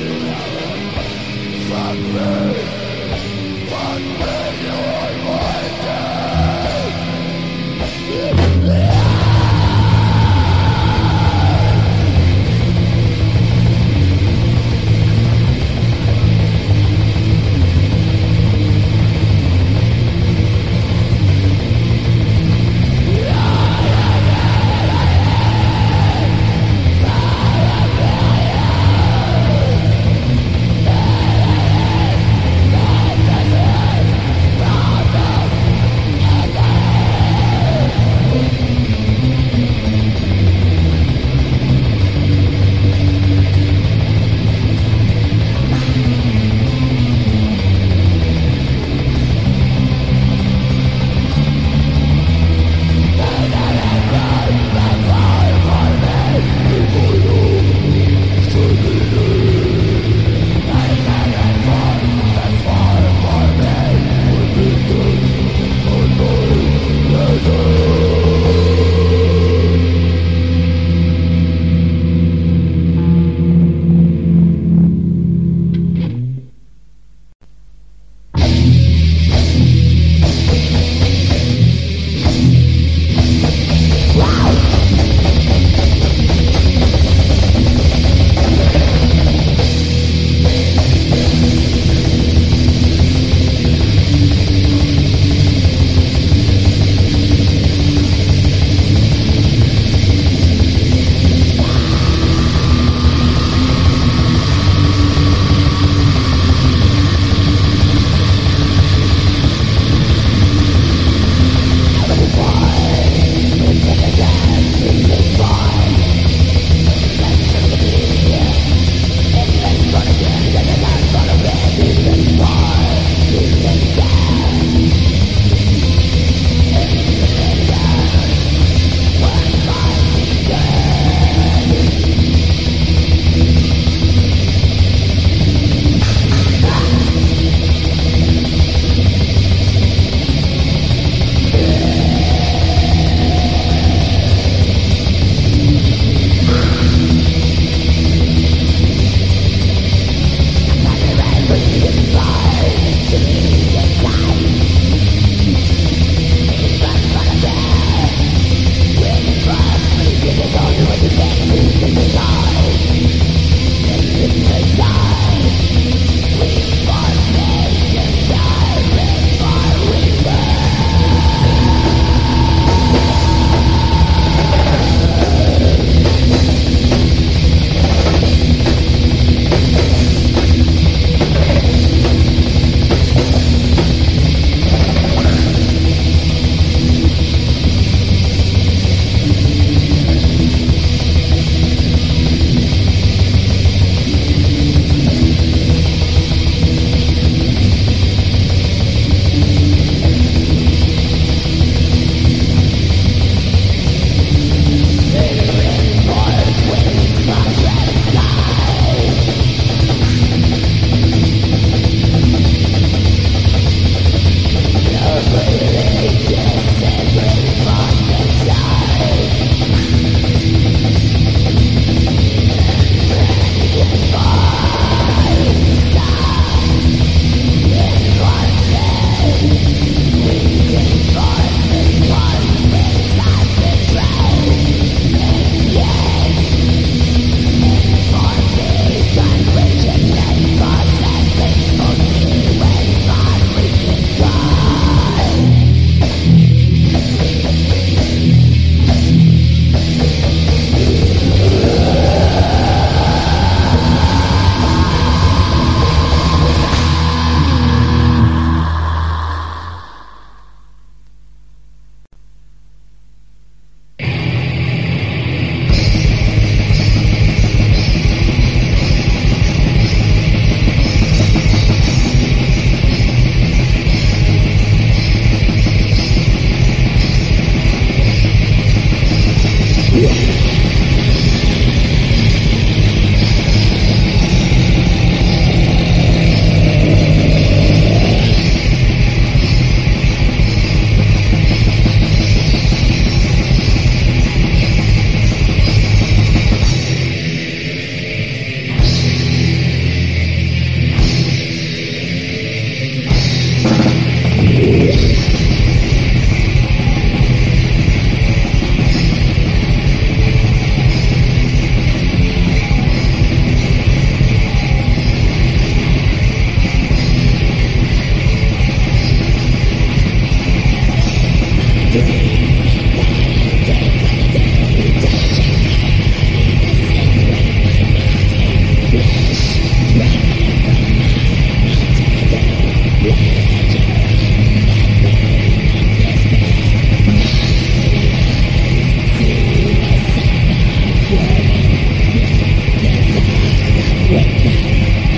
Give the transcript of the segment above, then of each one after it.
Fuck me, fuck me, you are my death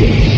Yeah.